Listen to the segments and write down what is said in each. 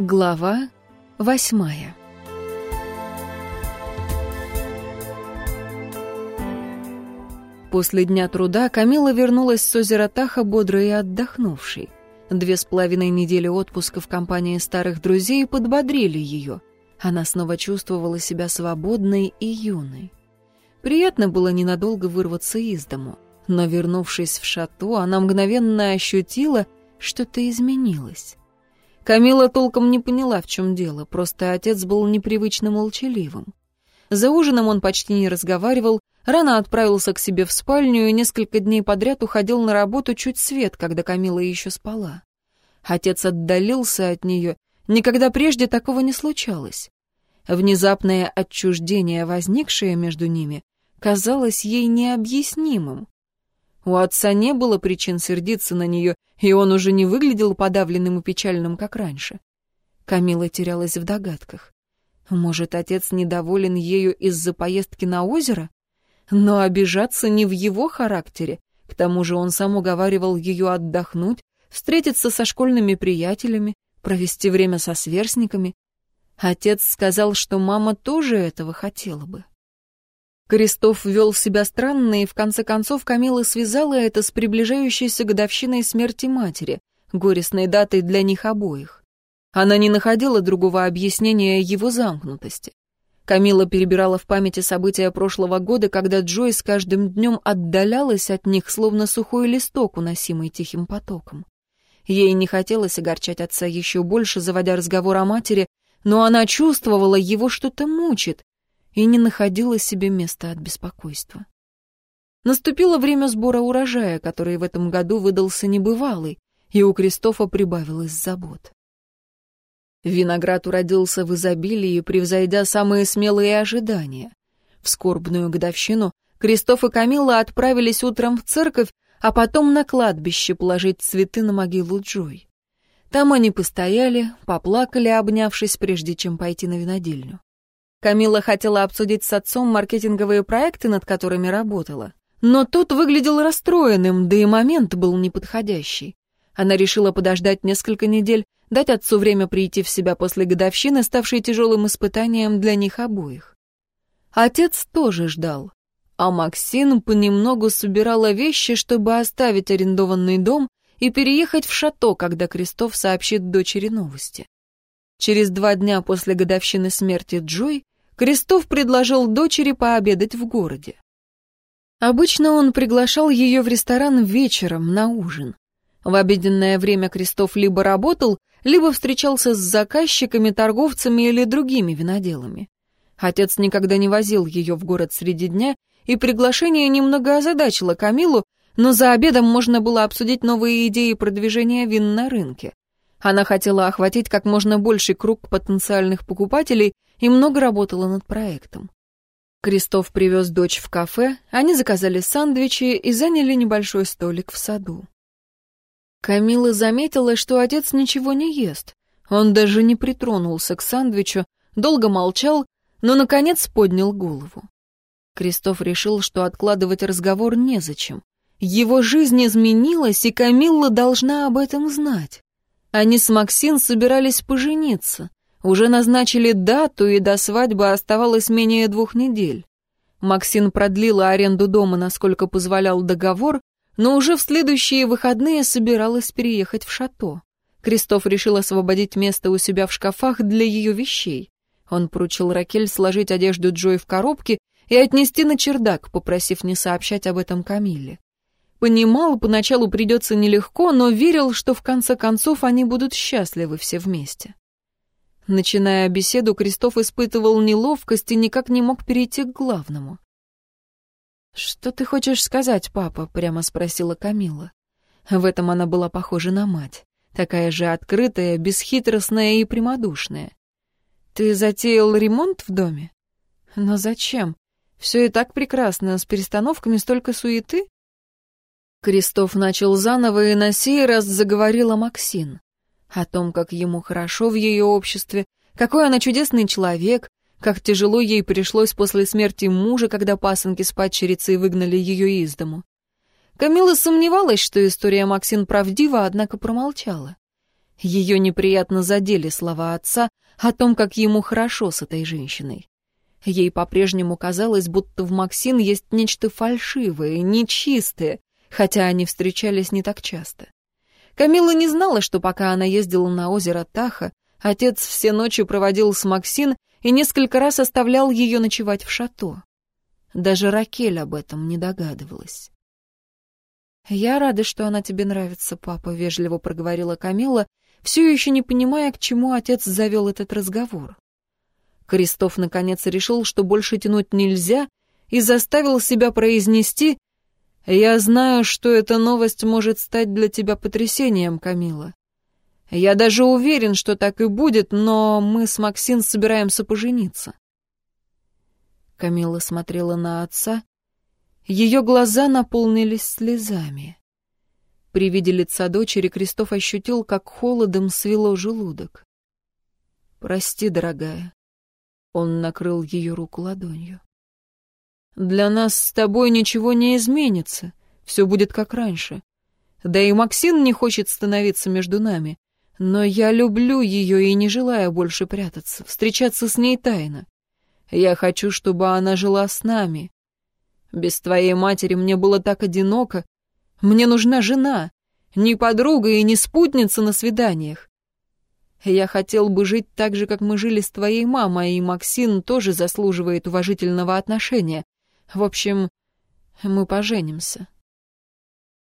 Глава восьмая После дня труда Камила вернулась с озера Таха бодрой и отдохнувшей. Две с половиной недели отпуска в компании старых друзей подбодрили ее. Она снова чувствовала себя свободной и юной. Приятно было ненадолго вырваться из дому, но, вернувшись в шато, она мгновенно ощутила, что-то изменилось. Камила толком не поняла, в чем дело, просто отец был непривычно молчаливым. За ужином он почти не разговаривал, рано отправился к себе в спальню и несколько дней подряд уходил на работу чуть свет, когда Камила еще спала. Отец отдалился от нее, никогда прежде такого не случалось. Внезапное отчуждение, возникшее между ними, казалось ей необъяснимым. У отца не было причин сердиться на нее, и он уже не выглядел подавленным и печальным, как раньше. Камила терялась в догадках. Может, отец недоволен ею из-за поездки на озеро? Но обижаться не в его характере. К тому же он сам уговаривал ее отдохнуть, встретиться со школьными приятелями, провести время со сверстниками. Отец сказал, что мама тоже этого хотела бы. Крестов вел себя странно, и в конце концов Камила связала это с приближающейся годовщиной смерти матери, горестной датой для них обоих. Она не находила другого объяснения его замкнутости. Камила перебирала в памяти события прошлого года, когда Джой с каждым днем отдалялась от них, словно сухой листок, уносимый тихим потоком. Ей не хотелось огорчать отца еще больше, заводя разговор о матери, но она чувствовала, его что-то мучит, и не находила себе места от беспокойства. Наступило время сбора урожая, который в этом году выдался небывалый, и у Кристофа прибавилось забот. Виноград уродился в изобилии, превзойдя самые смелые ожидания. В скорбную годовщину Кристоф и Камилла отправились утром в церковь, а потом на кладбище положить цветы на могилу Джой. Там они постояли, поплакали, обнявшись, прежде чем пойти на винодельню. Камила хотела обсудить с отцом маркетинговые проекты, над которыми работала. Но тот выглядел расстроенным, да и момент был неподходящий. Она решила подождать несколько недель, дать отцу время прийти в себя после годовщины, ставшей тяжелым испытанием для них обоих. Отец тоже ждал. А Максин понемногу собирала вещи, чтобы оставить арендованный дом и переехать в шато, когда Крестов сообщит дочери новости. Через два дня после годовщины смерти Джой Крестов предложил дочери пообедать в городе. Обычно он приглашал ее в ресторан вечером на ужин. В обеденное время Крестов либо работал, либо встречался с заказчиками, торговцами или другими виноделами. Отец никогда не возил ее в город среди дня, и приглашение немного озадачило Камилу, но за обедом можно было обсудить новые идеи продвижения вин на рынке. Она хотела охватить как можно больший круг потенциальных покупателей и много работала над проектом. Крестов привез дочь в кафе, они заказали сандвичи и заняли небольшой столик в саду. Камила заметила, что отец ничего не ест. Он даже не притронулся к сандвичу, долго молчал, но, наконец, поднял голову. Крестов решил, что откладывать разговор незачем. Его жизнь изменилась, и Камилла должна об этом знать. Они с Максин собирались пожениться. Уже назначили дату, и до свадьбы оставалось менее двух недель. Максин продлила аренду дома, насколько позволял договор, но уже в следующие выходные собиралась переехать в шато. Кристоф решил освободить место у себя в шкафах для ее вещей. Он поручил Ракель сложить одежду Джой в коробки и отнести на чердак, попросив не сообщать об этом Камиле. Понимал, поначалу придется нелегко, но верил, что в конце концов они будут счастливы все вместе. Начиная беседу, Крестов испытывал неловкость и никак не мог перейти к главному. «Что ты хочешь сказать, папа?» — прямо спросила Камила. В этом она была похожа на мать, такая же открытая, бесхитростная и прямодушная. «Ты затеял ремонт в доме? Но зачем? Все и так прекрасно, с перестановками столько суеты?» Крестов начал заново и на сей раз заговорила Максин. О том, как ему хорошо в ее обществе, какой она чудесный человек, как тяжело ей пришлось после смерти мужа, когда пасынки с падчерицей выгнали ее из дому. Камила сомневалась, что история Максин правдива, однако промолчала. Ее неприятно задели слова отца о том, как ему хорошо с этой женщиной. Ей по-прежнему казалось, будто в Максин есть нечто фальшивое, нечистое, хотя они встречались не так часто. Камила не знала, что пока она ездила на озеро Таха, отец все ночи проводил с Максин и несколько раз оставлял ее ночевать в шато. Даже Ракель об этом не догадывалась. «Я рада, что она тебе нравится, папа», — вежливо проговорила Камила, все еще не понимая, к чему отец завел этот разговор. Кристоф наконец решил, что больше тянуть нельзя, и заставил себя произнести «Я знаю, что эта новость может стать для тебя потрясением, Камила. Я даже уверен, что так и будет, но мы с Максин собираемся пожениться». Камила смотрела на отца. Ее глаза наполнились слезами. При виде лица дочери Крестов ощутил, как холодом свело желудок. «Прости, дорогая». Он накрыл ее руку ладонью. «Для нас с тобой ничего не изменится. Все будет как раньше. Да и Максим не хочет становиться между нами. Но я люблю ее и не желаю больше прятаться, встречаться с ней тайно. Я хочу, чтобы она жила с нами. Без твоей матери мне было так одиноко. Мне нужна жена, не подруга и не спутница на свиданиях. Я хотел бы жить так же, как мы жили с твоей мамой, и Максин тоже заслуживает уважительного отношения. В общем, мы поженимся.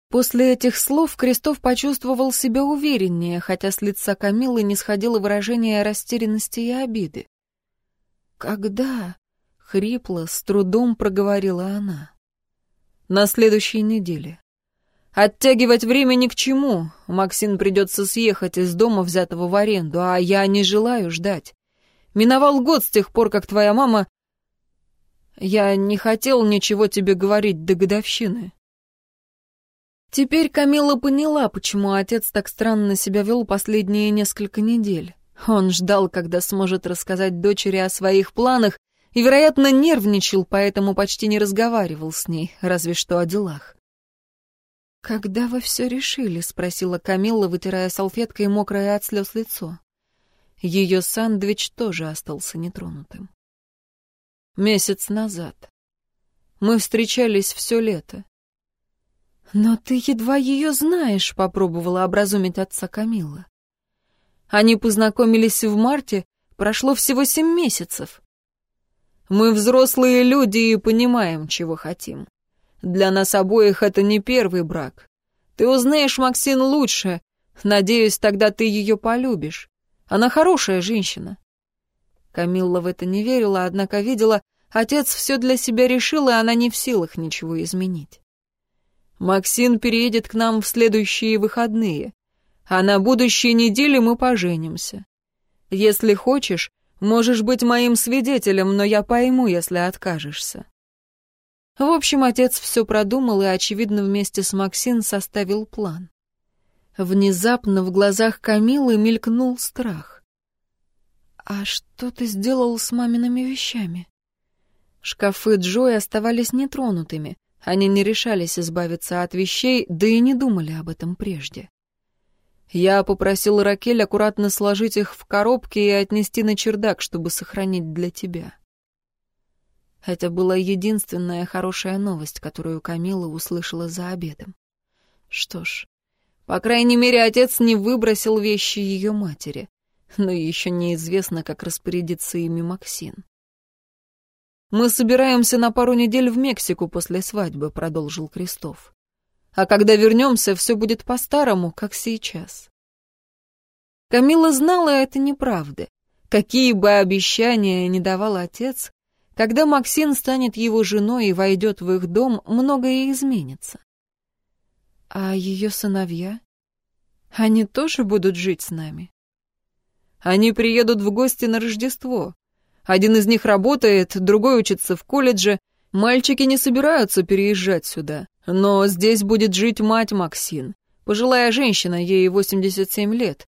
После этих слов Крестов почувствовал себя увереннее, хотя с лица Камилы не сходило выражение растерянности и обиды. «Когда?» — хрипло, с трудом проговорила она. «На следующей неделе. Оттягивать время ни к чему. Максим придется съехать из дома, взятого в аренду, а я не желаю ждать. Миновал год с тех пор, как твоя мама... Я не хотел ничего тебе говорить до годовщины». Теперь Камила поняла, почему отец так странно себя вел последние несколько недель. Он ждал, когда сможет рассказать дочери о своих планах, и, вероятно, нервничал, поэтому почти не разговаривал с ней, разве что о делах. «Когда вы все решили?» — спросила Камилла, вытирая салфеткой мокрое от слез лицо. Ее сандвич тоже остался нетронутым. «Месяц назад. Мы встречались все лето». «Но ты едва ее знаешь», — попробовала образумить отца Камилла. Они познакомились в марте, прошло всего семь месяцев. Мы взрослые люди и понимаем, чего хотим. Для нас обоих это не первый брак. Ты узнаешь Максин лучше. Надеюсь, тогда ты ее полюбишь. Она хорошая женщина. Камилла в это не верила, однако видела, отец все для себя решил, и она не в силах ничего изменить. Максин переедет к нам в следующие выходные а на будущей неделе мы поженимся. Если хочешь, можешь быть моим свидетелем, но я пойму, если откажешься». В общем, отец все продумал и, очевидно, вместе с Максин составил план. Внезапно в глазах Камилы мелькнул страх. «А что ты сделал с мамиными вещами?» Шкафы Джои оставались нетронутыми. Они не решались избавиться от вещей, да и не думали об этом прежде. Я попросил Ракель аккуратно сложить их в коробки и отнести на чердак, чтобы сохранить для тебя. Это была единственная хорошая новость, которую Камила услышала за обедом. Что ж, по крайней мере, отец не выбросил вещи ее матери, но еще неизвестно, как распорядиться ими Максин. «Мы собираемся на пару недель в Мексику после свадьбы», — продолжил Крестов. А когда вернемся, все будет по-старому, как сейчас. Камила знала это неправда. Какие бы обещания ни давал отец, когда Максин станет его женой и войдет в их дом, многое изменится. А ее сыновья? Они тоже будут жить с нами? Они приедут в гости на Рождество. Один из них работает, другой учится в колледже. Мальчики не собираются переезжать сюда. Но здесь будет жить мать Максин, пожилая женщина, ей 87 лет.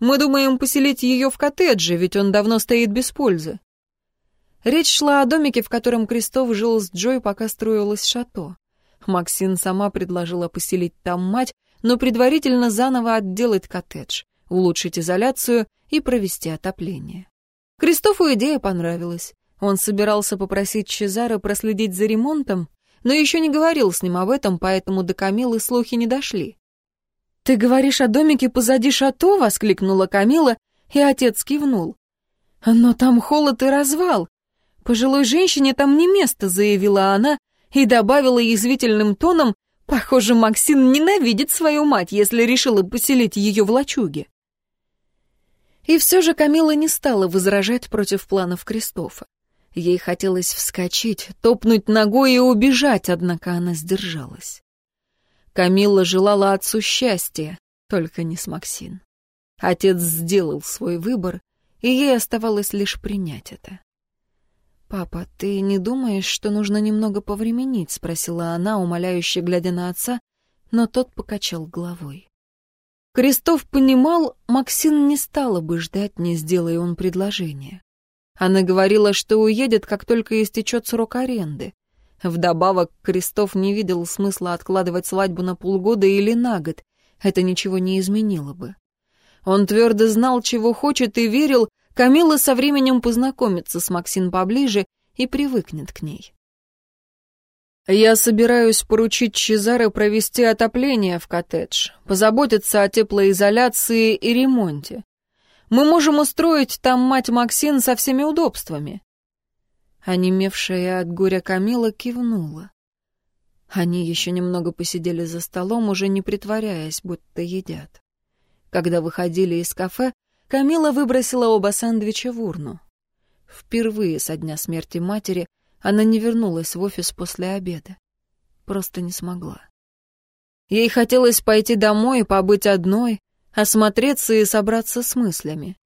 Мы думаем поселить ее в коттедже, ведь он давно стоит без пользы. Речь шла о домике, в котором Крестов жил с Джой, пока строилось шато. Максин сама предложила поселить там мать, но предварительно заново отделать коттедж. Улучшить изоляцию и провести отопление. Кристофу идея понравилась. Он собирался попросить Чезаро проследить за ремонтом, но еще не говорил с ним об этом, поэтому до Камилы слухи не дошли. «Ты говоришь о домике позади шато?» — воскликнула Камила, и отец кивнул. «Но там холод и развал. Пожилой женщине там не место», — заявила она и добавила язвительным тоном, «Похоже, Максим ненавидит свою мать, если решила поселить ее в лачуге». И все же Камила не стала возражать против планов Кристофа. Ей хотелось вскочить, топнуть ногой и убежать, однако она сдержалась. Камилла желала отцу счастья, только не с Максин. Отец сделал свой выбор, и ей оставалось лишь принять это. «Папа, ты не думаешь, что нужно немного повременить?» — спросила она, умоляюще глядя на отца, но тот покачал головой. Крестов понимал, Максин не стала бы ждать, не сделая он предложение. Она говорила, что уедет, как только истечет срок аренды. Вдобавок, Крестов не видел смысла откладывать свадьбу на полгода или на год. Это ничего не изменило бы. Он твердо знал, чего хочет, и верил, Камила со временем познакомится с Максин поближе и привыкнет к ней. «Я собираюсь поручить Чезаре провести отопление в коттедж, позаботиться о теплоизоляции и ремонте. Мы можем устроить там мать Максин со всеми удобствами. Онемевшая от горя Камила кивнула. Они еще немного посидели за столом, уже не притворяясь, будто едят. Когда выходили из кафе, Камила выбросила оба сэндвича в урну. Впервые со дня смерти матери она не вернулась в офис после обеда. Просто не смогла. Ей хотелось пойти домой, побыть одной, осмотреться и собраться с мыслями.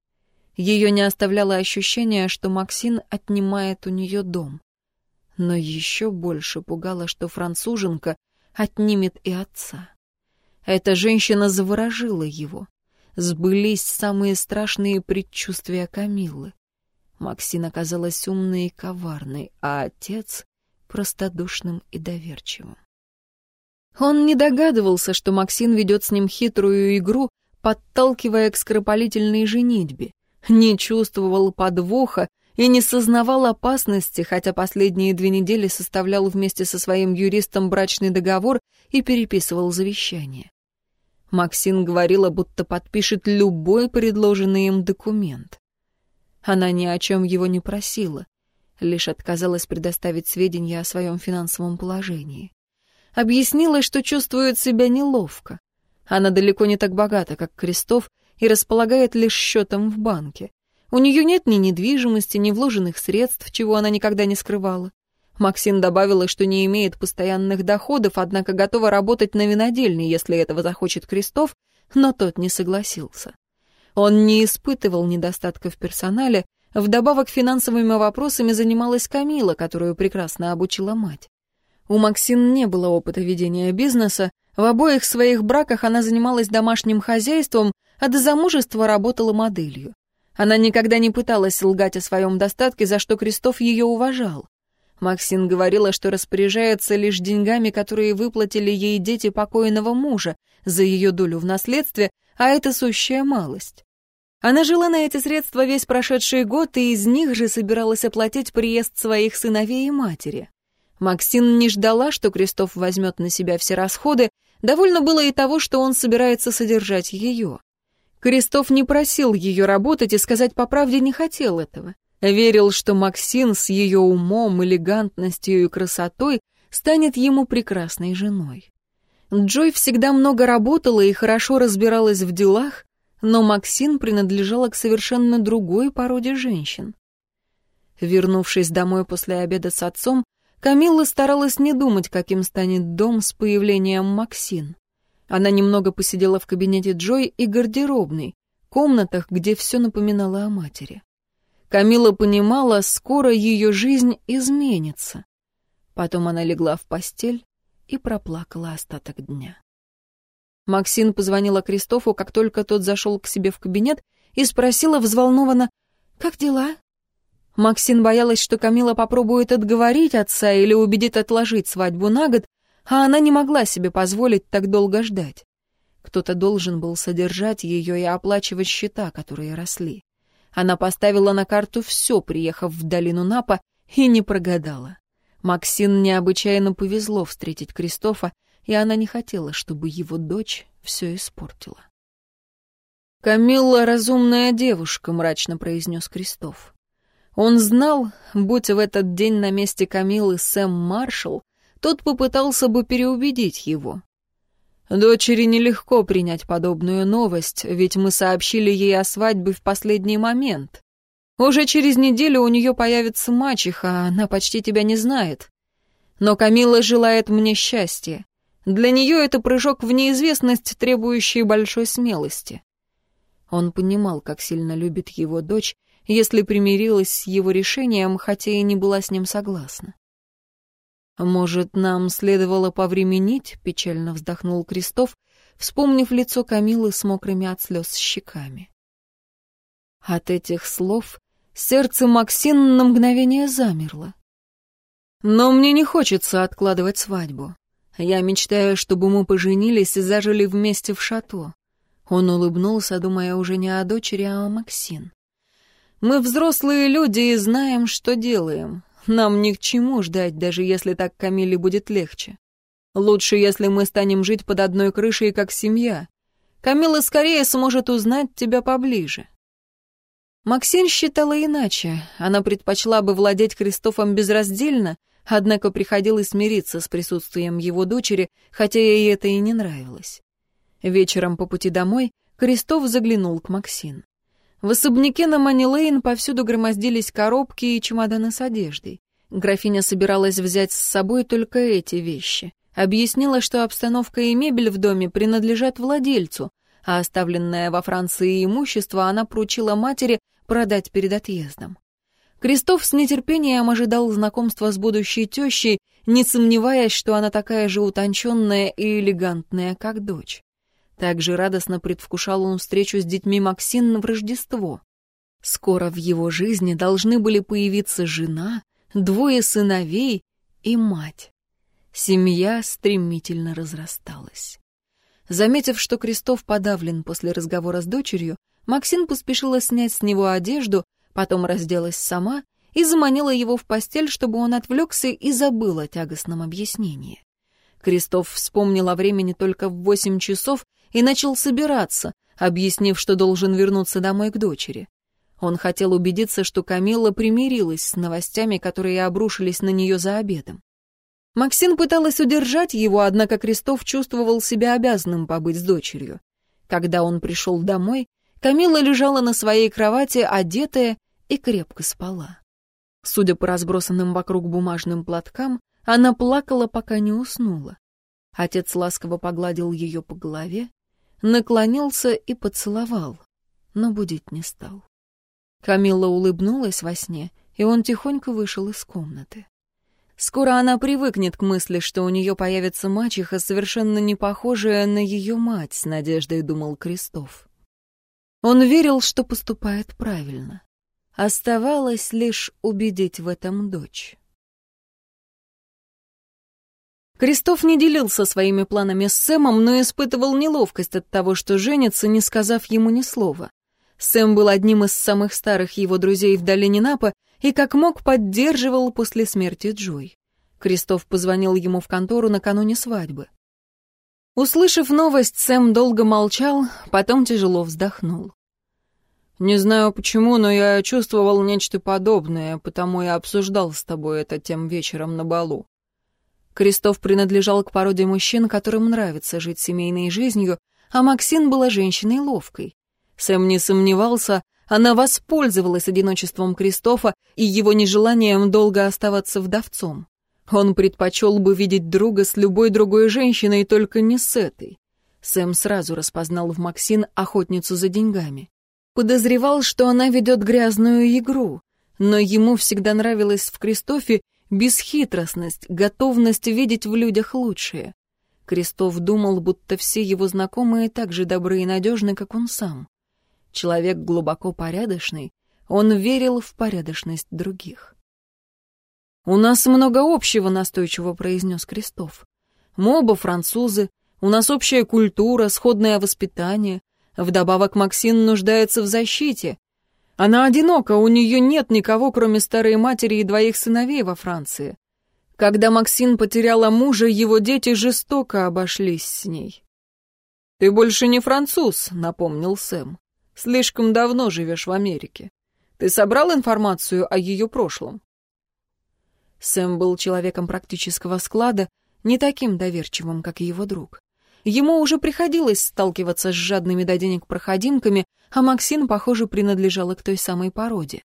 Ее не оставляло ощущение, что Максин отнимает у нее дом. Но еще больше пугало, что француженка отнимет и отца. Эта женщина заворожила его. Сбылись самые страшные предчувствия Камиллы. Максин оказалась умной и коварной, а отец — простодушным и доверчивым. Он не догадывался, что Максин ведет с ним хитрую игру, подталкивая к скоропалительной женитьбе не чувствовал подвоха и не сознавал опасности, хотя последние две недели составлял вместе со своим юристом брачный договор и переписывал завещание. Максин говорила, будто подпишет любой предложенный им документ. Она ни о чем его не просила, лишь отказалась предоставить сведения о своем финансовом положении. Объяснила, что чувствует себя неловко. Она далеко не так богата, как Крестов, и располагает лишь счетом в банке. У нее нет ни недвижимости, ни вложенных средств, чего она никогда не скрывала. Максим добавила, что не имеет постоянных доходов, однако готова работать на винодельне, если этого захочет Крестов, но тот не согласился. Он не испытывал недостатка в персонале, вдобавок финансовыми вопросами занималась Камила, которую прекрасно обучила мать. У Максин не было опыта ведения бизнеса, в обоих своих браках она занималась домашним хозяйством, а до замужества работала моделью. Она никогда не пыталась лгать о своем достатке, за что Крестов ее уважал. Максин говорила, что распоряжается лишь деньгами, которые выплатили ей дети покойного мужа за ее долю в наследстве, а это сущая малость. Она жила на эти средства весь прошедший год и из них же собиралась оплатить приезд своих сыновей и матери. Максин не ждала, что Крестов возьмет на себя все расходы, довольно было и того, что он собирается содержать ее. Крестов не просил ее работать и сказать по правде не хотел этого. Верил, что Максин с ее умом, элегантностью и красотой станет ему прекрасной женой. Джой всегда много работала и хорошо разбиралась в делах, но Максин принадлежала к совершенно другой породе женщин. Вернувшись домой после обеда с отцом, Камилла старалась не думать, каким станет дом с появлением Максин. Она немного посидела в кабинете Джой и гардеробной, комнатах, где все напоминало о матери. Камила понимала, скоро ее жизнь изменится. Потом она легла в постель и проплакала остаток дня. Максин позвонила Кристофу, как только тот зашел к себе в кабинет, и спросила взволнованно, «Как дела?» Максин боялась, что Камила попробует отговорить отца или убедит отложить свадьбу на год, а она не могла себе позволить так долго ждать. Кто-то должен был содержать ее и оплачивать счета, которые росли. Она поставила на карту все, приехав в долину Напа, и не прогадала. Максин необычайно повезло встретить Кристофа, и она не хотела, чтобы его дочь все испортила. «Камилла — разумная девушка», — мрачно произнес Кристоф. Он знал, будь в этот день на месте Камилы Сэм Маршалл, тот попытался бы переубедить его. Дочери нелегко принять подобную новость, ведь мы сообщили ей о свадьбе в последний момент. Уже через неделю у нее появится мачеха, она почти тебя не знает. Но Камила желает мне счастья. Для нее это прыжок в неизвестность, требующий большой смелости. Он понимал, как сильно любит его дочь, если примирилась с его решением, хотя и не была с ним согласна. «Может, нам следовало повременить?» — печально вздохнул Крестов, вспомнив лицо Камилы с мокрыми от слез щеками. От этих слов сердце Максин на мгновение замерло. «Но мне не хочется откладывать свадьбу. Я мечтаю, чтобы мы поженились и зажили вместе в шато». Он улыбнулся, думая уже не о дочери, а о Максин. «Мы взрослые люди и знаем, что делаем. Нам ни к чему ждать, даже если так Камиле будет легче. Лучше, если мы станем жить под одной крышей, как семья. Камила скорее сможет узнать тебя поближе. Максин считала иначе. Она предпочла бы владеть Кристофом безраздельно, однако приходилось смириться с присутствием его дочери, хотя ей это и не нравилось. Вечером по пути домой Кристоф заглянул к Максин. В особняке на Манилейн повсюду громоздились коробки и чемоданы с одеждой. Графиня собиралась взять с собой только эти вещи. Объяснила, что обстановка и мебель в доме принадлежат владельцу, а оставленное во Франции имущество она поручила матери продать перед отъездом. Крестов с нетерпением ожидал знакомства с будущей тещей, не сомневаясь, что она такая же утонченная и элегантная, как дочь. Также радостно предвкушал он встречу с детьми Максин в Рождество. Скоро в его жизни должны были появиться жена, двое сыновей и мать. Семья стремительно разрасталась. Заметив, что Крестов подавлен после разговора с дочерью, Максин поспешила снять с него одежду, потом разделась сама и заманила его в постель, чтобы он отвлекся и забыл о тягостном объяснении. Крестов вспомнил о времени только в восемь часов и начал собираться, объяснив, что должен вернуться домой к дочери. Он хотел убедиться, что Камилла примирилась с новостями, которые обрушились на нее за обедом. Максин пыталась удержать его, однако Крестов чувствовал себя обязанным побыть с дочерью. Когда он пришел домой, Камилла лежала на своей кровати, одетая, и крепко спала. Судя по разбросанным вокруг бумажным платкам, она плакала, пока не уснула. Отец ласково погладил ее по голове, наклонился и поцеловал, но будить не стал. Камилла улыбнулась во сне, и он тихонько вышел из комнаты. Скоро она привыкнет к мысли, что у нее появится мачеха, совершенно не похожая на ее мать, с надеждой думал Крестов. Он верил, что поступает правильно. Оставалось лишь убедить в этом дочь. Крестов не делился своими планами с Сэмом, но испытывал неловкость от того, что женится, не сказав ему ни слова. Сэм был одним из самых старых его друзей в долине Напа и как мог поддерживал после смерти Джой. Крестов позвонил ему в контору накануне свадьбы. Услышав новость, Сэм долго молчал, потом тяжело вздохнул. «Не знаю почему, но я чувствовал нечто подобное, потому и обсуждал с тобой это тем вечером на балу. Крестов принадлежал к породе мужчин, которым нравится жить семейной жизнью, а Максин была женщиной ловкой. Сэм не сомневался, она воспользовалась одиночеством Кристофа и его нежеланием долго оставаться вдовцом. Он предпочел бы видеть друга с любой другой женщиной, только не с этой. Сэм сразу распознал в Максин охотницу за деньгами. Подозревал, что она ведет грязную игру, но ему всегда нравилось в Кристофе Бесхитростность, готовность видеть в людях лучшее. Крестов думал, будто все его знакомые так же добры и надежны, как он сам. Человек глубоко порядочный, он верил в порядочность других. «У нас много общего», — настойчиво произнес Крестов. «Мы оба французы, У нас общая культура, сходное воспитание. Вдобавок Максин нуждается в защите. Она одинока, у нее нет никого, кроме старой матери и двоих сыновей во Франции. Когда Максин потеряла мужа, его дети жестоко обошлись с ней. «Ты больше не француз», — напомнил Сэм. «Слишком давно живешь в Америке. Ты собрал информацию о ее прошлом?» Сэм был человеком практического склада, не таким доверчивым, как его друг. Ему уже приходилось сталкиваться с жадными до денег проходимками, а Максин, похоже, принадлежала к той самой породе.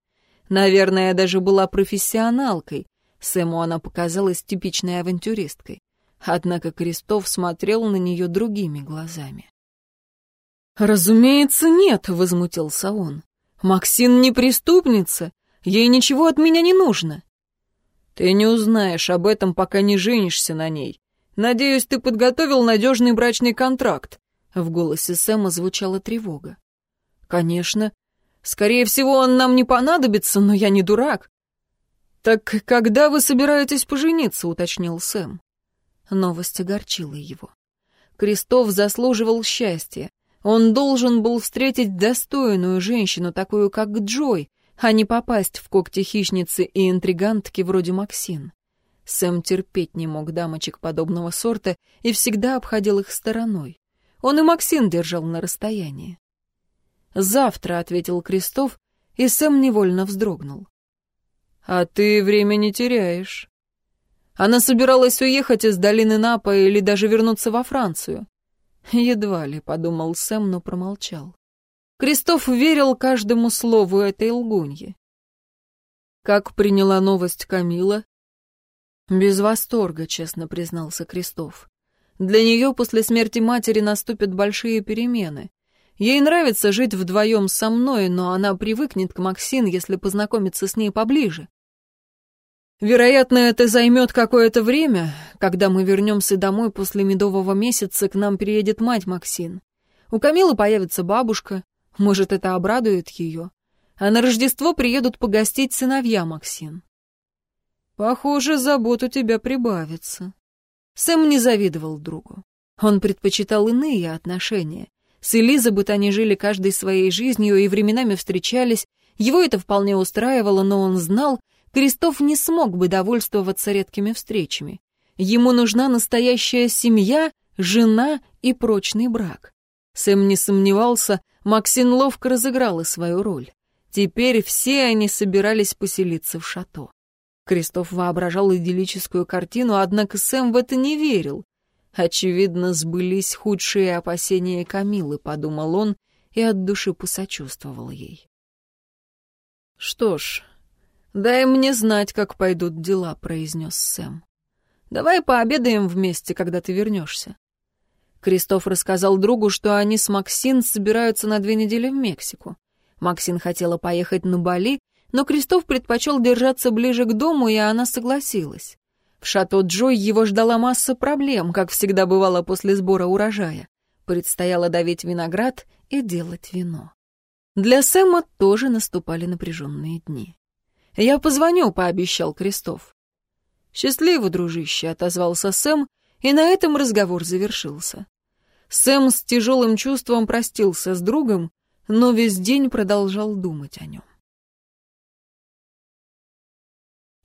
Наверное, даже была профессионалкой. Сэму она показалась типичной авантюристкой. Однако Крестов смотрел на нее другими глазами. «Разумеется, нет», — возмутился он. «Максин не преступница. Ей ничего от меня не нужно». «Ты не узнаешь об этом, пока не женишься на ней. Надеюсь, ты подготовил надежный брачный контракт». В голосе Сэма звучала тревога. «Конечно. Скорее всего, он нам не понадобится, но я не дурак». «Так когда вы собираетесь пожениться?» — уточнил Сэм. Новость огорчила его. Крестов заслуживал счастья. Он должен был встретить достойную женщину, такую как Джой, а не попасть в когти хищницы и интригантки вроде Максин. Сэм терпеть не мог дамочек подобного сорта и всегда обходил их стороной. Он и Максин держал на расстоянии. «Завтра», — ответил Крестов, и Сэм невольно вздрогнул. «А ты время не теряешь». Она собиралась уехать из долины Напа или даже вернуться во Францию. Едва ли, — подумал Сэм, но промолчал. Крестов верил каждому слову этой лгуньи. Как приняла новость Камила, «Без восторга», — честно признался Крестов. «Для нее после смерти матери наступят большие перемены. Ей нравится жить вдвоем со мной, но она привыкнет к Максин, если познакомиться с ней поближе. Вероятно, это займет какое-то время. Когда мы вернемся домой после медового месяца, к нам приедет мать Максин. У Камилы появится бабушка. Может, это обрадует ее. А на Рождество приедут погостить сыновья Максин. Похоже, забот у тебя прибавится. Сэм не завидовал другу. Он предпочитал иные отношения. С Элизабет они жили каждой своей жизнью и временами встречались. Его это вполне устраивало, но он знал, Крестов не смог бы довольствоваться редкими встречами. Ему нужна настоящая семья, жена и прочный брак. Сэм не сомневался, Максин ловко разыграла свою роль. Теперь все они собирались поселиться в шато. Кристоф воображал идиллическую картину, однако Сэм в это не верил. Очевидно, сбылись худшие опасения Камилы, подумал он и от души посочувствовал ей. «Что ж, дай мне знать, как пойдут дела», — произнес Сэм. «Давай пообедаем вместе, когда ты вернешься». Кристоф рассказал другу, что они с Максин собираются на две недели в Мексику. Максин хотела поехать на Бали, но Крестов предпочел держаться ближе к дому, и она согласилась. В шато Джой его ждала масса проблем, как всегда бывало после сбора урожая. Предстояло давить виноград и делать вино. Для Сэма тоже наступали напряженные дни. «Я позвоню», — пообещал Крестов. «Счастливо, дружище», — отозвался Сэм, и на этом разговор завершился. Сэм с тяжелым чувством простился с другом, но весь день продолжал думать о нем.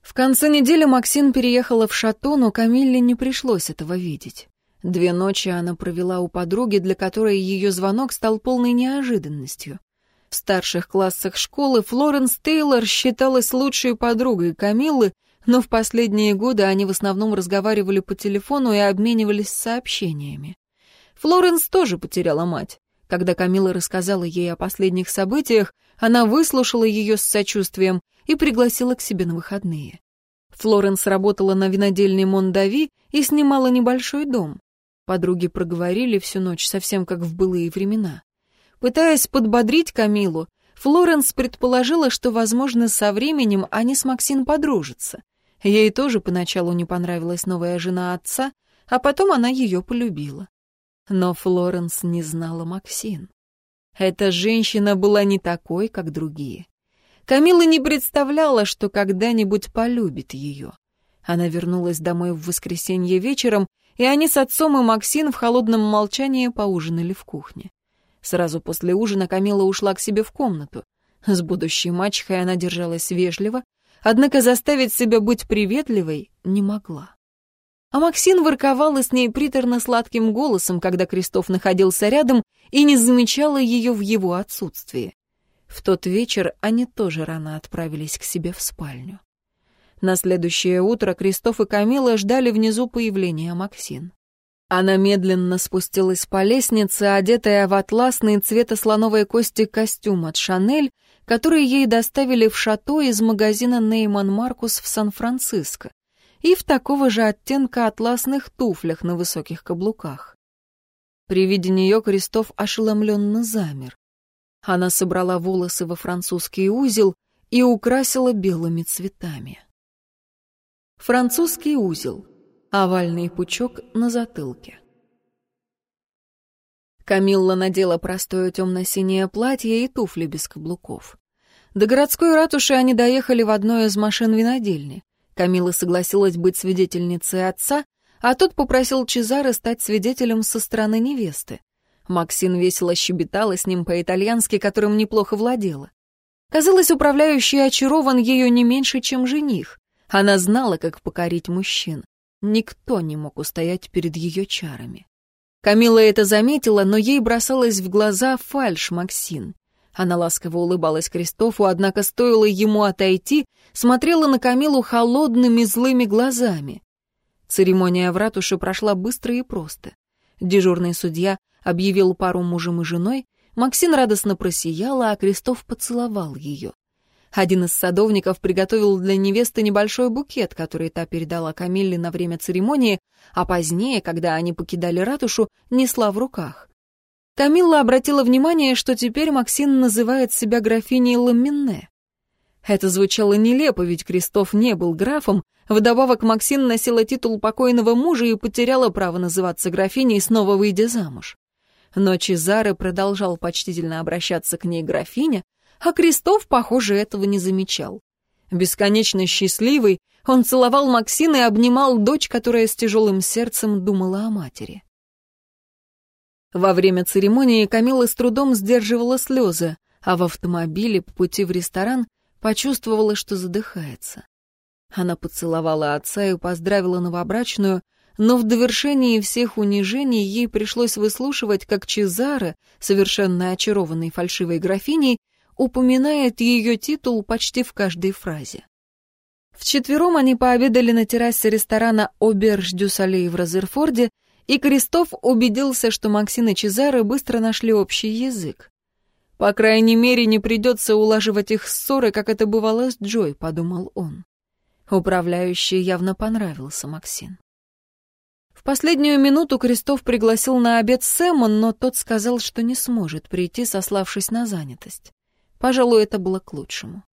В конце недели Максин переехала в шато, но Камилле не пришлось этого видеть. Две ночи она провела у подруги, для которой ее звонок стал полной неожиданностью. В старших классах школы Флоренс Тейлор считалась лучшей подругой Камиллы, но в последние годы они в основном разговаривали по телефону и обменивались сообщениями. Флоренс тоже потеряла мать. Когда Камила рассказала ей о последних событиях, она выслушала ее с сочувствием и пригласила к себе на выходные. Флоренс работала на винодельне Мондави и снимала небольшой дом. Подруги проговорили всю ночь, совсем как в былые времена. Пытаясь подбодрить Камилу, Флоренс предположила, что, возможно, со временем они с Максин подружатся. Ей тоже поначалу не понравилась новая жена отца, а потом она ее полюбила. Но Флоренс не знала Максин. Эта женщина была не такой, как другие. Камила не представляла, что когда-нибудь полюбит ее. Она вернулась домой в воскресенье вечером и они с отцом и Максин в холодном молчании поужинали в кухне. Сразу после ужина Камила ушла к себе в комнату. С будущей мачехой она держалась вежливо, однако заставить себя быть приветливой не могла. А Максин ворковала с ней приторно-сладким голосом, когда Крестов находился рядом и не замечала ее в его отсутствии. В тот вечер они тоже рано отправились к себе в спальню. На следующее утро Крестов и Камила ждали внизу появления Максин. Она медленно спустилась по лестнице, одетая в атласный цвета слоновой кости костюм от «Шанель», который ей доставили в шато из магазина «Нейман Маркус» в Сан-Франциско, и в такого же оттенка атласных туфлях на высоких каблуках. При виде нее Крестов ошеломленно замер. Она собрала волосы во французский узел и украсила белыми цветами. Французский узел. Овальный пучок на затылке. Камилла надела простое темно-синее платье и туфли без каблуков. До городской ратуши они доехали в одной из машин винодельни. Камила согласилась быть свидетельницей отца, а тот попросил Чезаре стать свидетелем со стороны невесты. Максин весело щебетала с ним по-итальянски, которым неплохо владела. Казалось, управляющий очарован ее не меньше, чем жених. Она знала, как покорить мужчин. Никто не мог устоять перед ее чарами. Камила это заметила, но ей бросалась в глаза фальшь Максин. Она ласково улыбалась Кристофу, однако стоило ему отойти, смотрела на Камилу холодными злыми глазами. Церемония в ратуше прошла быстро и просто. Дежурный судья объявил пару мужем и женой, Максин радостно просияла, а Кристоф поцеловал ее. Один из садовников приготовил для невесты небольшой букет, который та передала Камилле на время церемонии, а позднее, когда они покидали ратушу, несла в руках. Камилла обратила внимание, что теперь Максин называет себя графиней Ламинне. Это звучало нелепо, ведь Крестов не был графом, вдобавок Максин носила титул покойного мужа и потеряла право называться графиней, снова выйдя замуж. Но Чезаре продолжал почтительно обращаться к ней графиня, а Крестов, похоже, этого не замечал. Бесконечно счастливый, он целовал Максина и обнимал дочь, которая с тяжелым сердцем думала о матери. Во время церемонии Камила с трудом сдерживала слезы, а в автомобиле по пути в ресторан почувствовала, что задыхается. Она поцеловала отца и поздравила новобрачную, но в довершении всех унижений ей пришлось выслушивать, как Чезаре, совершенно очарованный фальшивой графиней, упоминает ее титул почти в каждой фразе. Вчетвером они пообедали на террасе ресторана «Оберж дю Солей» в Розерфорде, и Крестов убедился, что Максим и Чезаре быстро нашли общий язык. «По крайней мере, не придется улаживать их ссоры, как это бывало с Джой», — подумал он. Управляющий явно понравился Максим. В последнюю минуту Крестов пригласил на обед Сэма, но тот сказал, что не сможет прийти, сославшись на занятость. Пожалуй, это было к лучшему.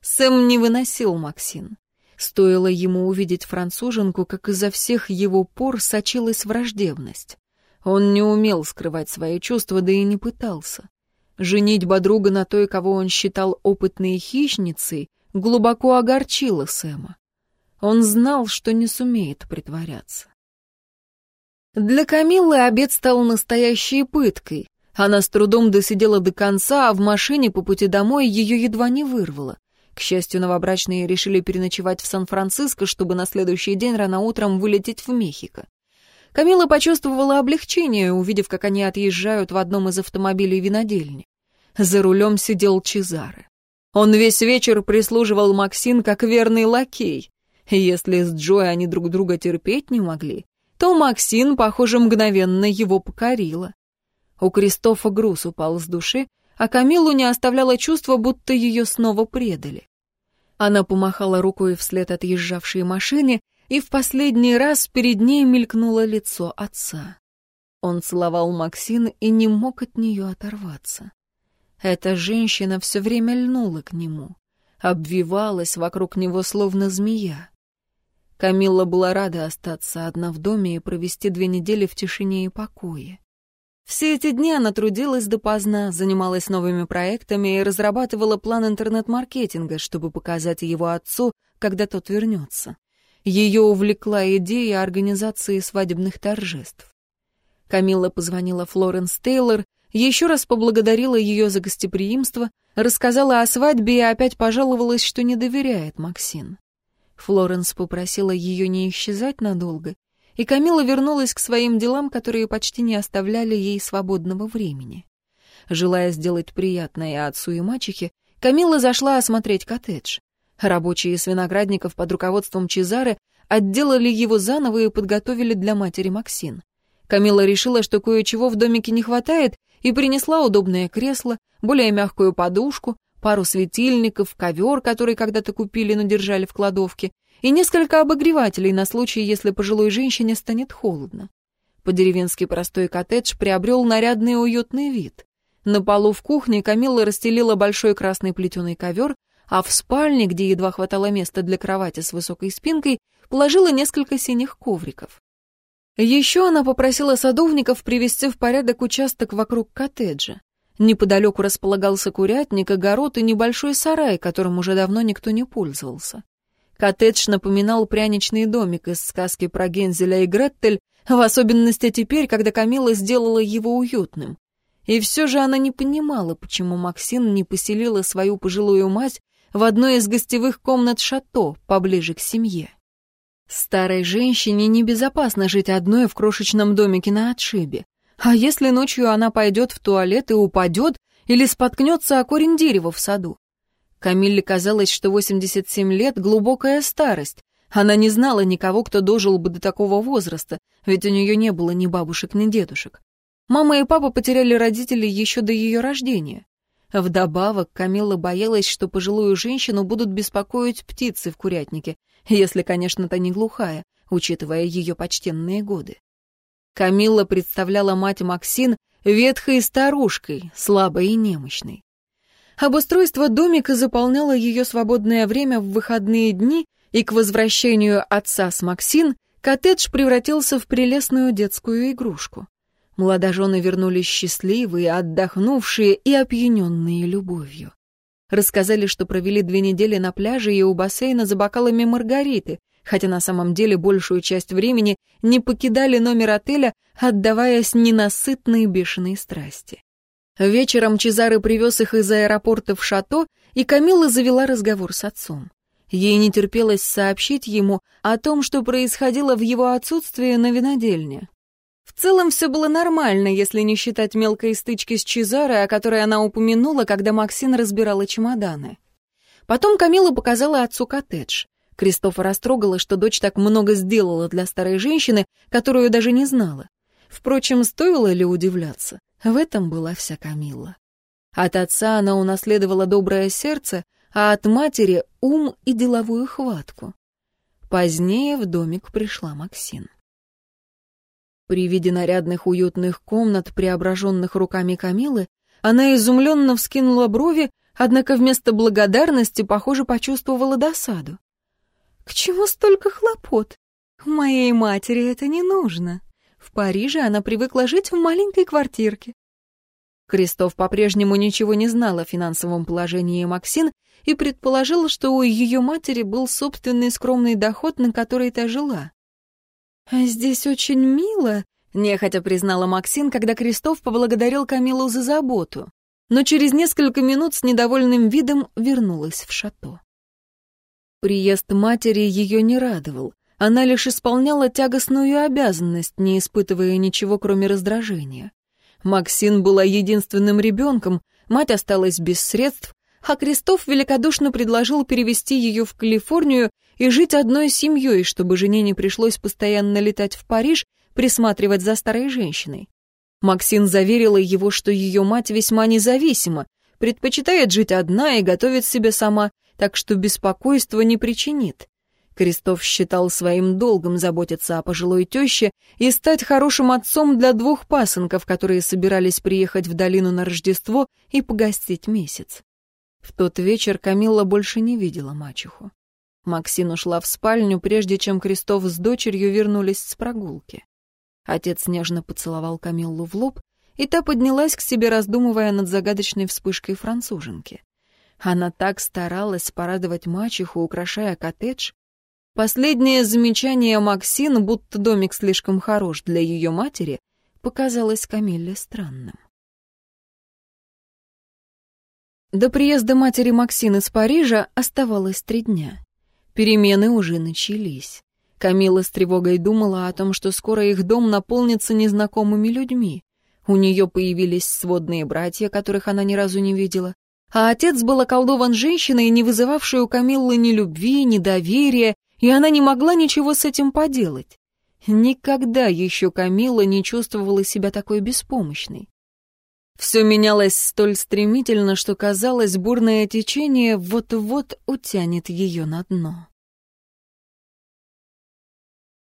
Сэм не выносил Максин. Стоило ему увидеть француженку, как изо всех его пор сочилась враждебность. Он не умел скрывать свои чувства, да и не пытался. Женить подруга на той, кого он считал опытной хищницей, глубоко огорчила Сэма. Он знал, что не сумеет притворяться. Для Камиллы обед стал настоящей пыткой. Она с трудом досидела до конца, а в машине по пути домой ее едва не вырвало. К счастью, новобрачные решили переночевать в Сан-Франциско, чтобы на следующий день рано утром вылететь в Мехико. Камила почувствовала облегчение, увидев, как они отъезжают в одном из автомобилей винодельни. За рулем сидел Чезаре. Он весь вечер прислуживал Максин как верный лакей. Если с Джой они друг друга терпеть не могли, то Максин, похоже, мгновенно его покорила. У Кристофа груз упал с души, а Камилу не оставляло чувство, будто ее снова предали. Она помахала рукой вслед отъезжавшей машине, и в последний раз перед ней мелькнуло лицо отца. Он целовал Максин и не мог от нее оторваться. Эта женщина все время льнула к нему, обвивалась вокруг него словно змея. Камилла была рада остаться одна в доме и провести две недели в тишине и покое. Все эти дни она трудилась допоздна, занималась новыми проектами и разрабатывала план интернет-маркетинга, чтобы показать его отцу, когда тот вернется. Ее увлекла идея организации свадебных торжеств. Камилла позвонила Флоренс Тейлор, еще раз поблагодарила ее за гостеприимство, рассказала о свадьбе и опять пожаловалась, что не доверяет Максин. Флоренс попросила ее не исчезать надолго, и Камила вернулась к своим делам, которые почти не оставляли ей свободного времени. Желая сделать приятное отцу и мачехе, Камила зашла осмотреть коттедж. Рабочие из виноградников под руководством Чезары отделали его заново и подготовили для матери Максин. Камила решила, что кое-чего в домике не хватает, и принесла удобное кресло, более мягкую подушку, пару светильников, ковер, который когда-то купили, но держали в кладовке, и несколько обогревателей на случай, если пожилой женщине станет холодно. По-деревенски простой коттедж приобрел нарядный уютный вид. На полу в кухне Камилла расстелила большой красный плетеный ковер, а в спальне, где едва хватало места для кровати с высокой спинкой, положила несколько синих ковриков. Еще она попросила садовников привести в порядок участок вокруг коттеджа. Неподалеку располагался курятник, огород и небольшой сарай, которым уже давно никто не пользовался. Коттедж напоминал пряничный домик из сказки про Гензеля и Греттель, в особенности теперь, когда Камила сделала его уютным. И все же она не понимала, почему Максин не поселила свою пожилую мать в одной из гостевых комнат шато, поближе к семье. Старой женщине небезопасно жить одной в крошечном домике на отшибе. А если ночью она пойдет в туалет и упадет или споткнется о корень дерева в саду? Камилле казалось, что 87 лет — глубокая старость. Она не знала никого, кто дожил бы до такого возраста, ведь у нее не было ни бабушек, ни дедушек. Мама и папа потеряли родителей еще до ее рождения. Вдобавок, Камилла боялась, что пожилую женщину будут беспокоить птицы в курятнике, если, конечно, та не глухая, учитывая ее почтенные годы. Камилла представляла мать Максин ветхой старушкой, слабой и немощной. Обустройство домика заполняло ее свободное время в выходные дни, и к возвращению отца с Максин коттедж превратился в прелестную детскую игрушку. Молодожены вернулись счастливые, отдохнувшие и опьяненные любовью. Рассказали, что провели две недели на пляже и у бассейна за бокалами маргариты, хотя на самом деле большую часть времени не покидали номер отеля, отдаваясь ненасытной бешеной страсти. Вечером Чезаре привез их из аэропорта в шато, и Камилла завела разговор с отцом. Ей не терпелось сообщить ему о том, что происходило в его отсутствии на винодельне. В целом все было нормально, если не считать мелкой стычки с Чезаре, о которой она упомянула, когда Максин разбирала чемоданы. Потом Камила показала отцу коттедж. Кристофа растрогала, что дочь так много сделала для старой женщины, которую даже не знала. Впрочем, стоило ли удивляться? В этом была вся Камилла. От отца она унаследовала доброе сердце, а от матери — ум и деловую хватку. Позднее в домик пришла Максин. При виде нарядных уютных комнат, преображенных руками Камилы, она изумленно вскинула брови, однако вместо благодарности, похоже, почувствовала досаду. «К чему столько хлопот? Моей матери это не нужно. В Париже она привыкла жить в маленькой квартирке». Кристоф по-прежнему ничего не знал о финансовом положении Максин и предположил, что у ее матери был собственный скромный доход, на который та жила. «А здесь очень мило», — нехотя признала Максин, когда Крестов поблагодарил Камилу за заботу. Но через несколько минут с недовольным видом вернулась в шато. Приезд матери ее не радовал. Она лишь исполняла тягостную обязанность, не испытывая ничего, кроме раздражения. Максин была единственным ребенком, мать осталась без средств, а Крестов великодушно предложил перевести ее в Калифорнию и жить одной семьей, чтобы жене не пришлось постоянно летать в Париж, присматривать за старой женщиной. Максин заверила его, что ее мать весьма независима, предпочитает жить одна и готовит себе сама, так что беспокойства не причинит. Крестов считал своим долгом заботиться о пожилой теще и стать хорошим отцом для двух пасынков, которые собирались приехать в долину на Рождество и погостить месяц. В тот вечер Камилла больше не видела мачеху. Максин ушла в спальню, прежде чем Крестов с дочерью вернулись с прогулки. Отец нежно поцеловал Камиллу в лоб, и та поднялась к себе, раздумывая над загадочной вспышкой француженки. Она так старалась порадовать мачеху, украшая коттедж. Последнее замечание Максин, будто домик слишком хорош для ее матери, показалось Камилле странным. До приезда матери Максин из Парижа оставалось три дня. Перемены уже начались. Камила с тревогой думала о том, что скоро их дом наполнится незнакомыми людьми. У нее появились сводные братья, которых она ни разу не видела. А отец был околдован женщиной, не вызывавшей у Камиллы ни любви, ни доверия, и она не могла ничего с этим поделать. Никогда еще Камила не чувствовала себя такой беспомощной. Все менялось столь стремительно, что казалось, бурное течение вот-вот утянет ее на дно.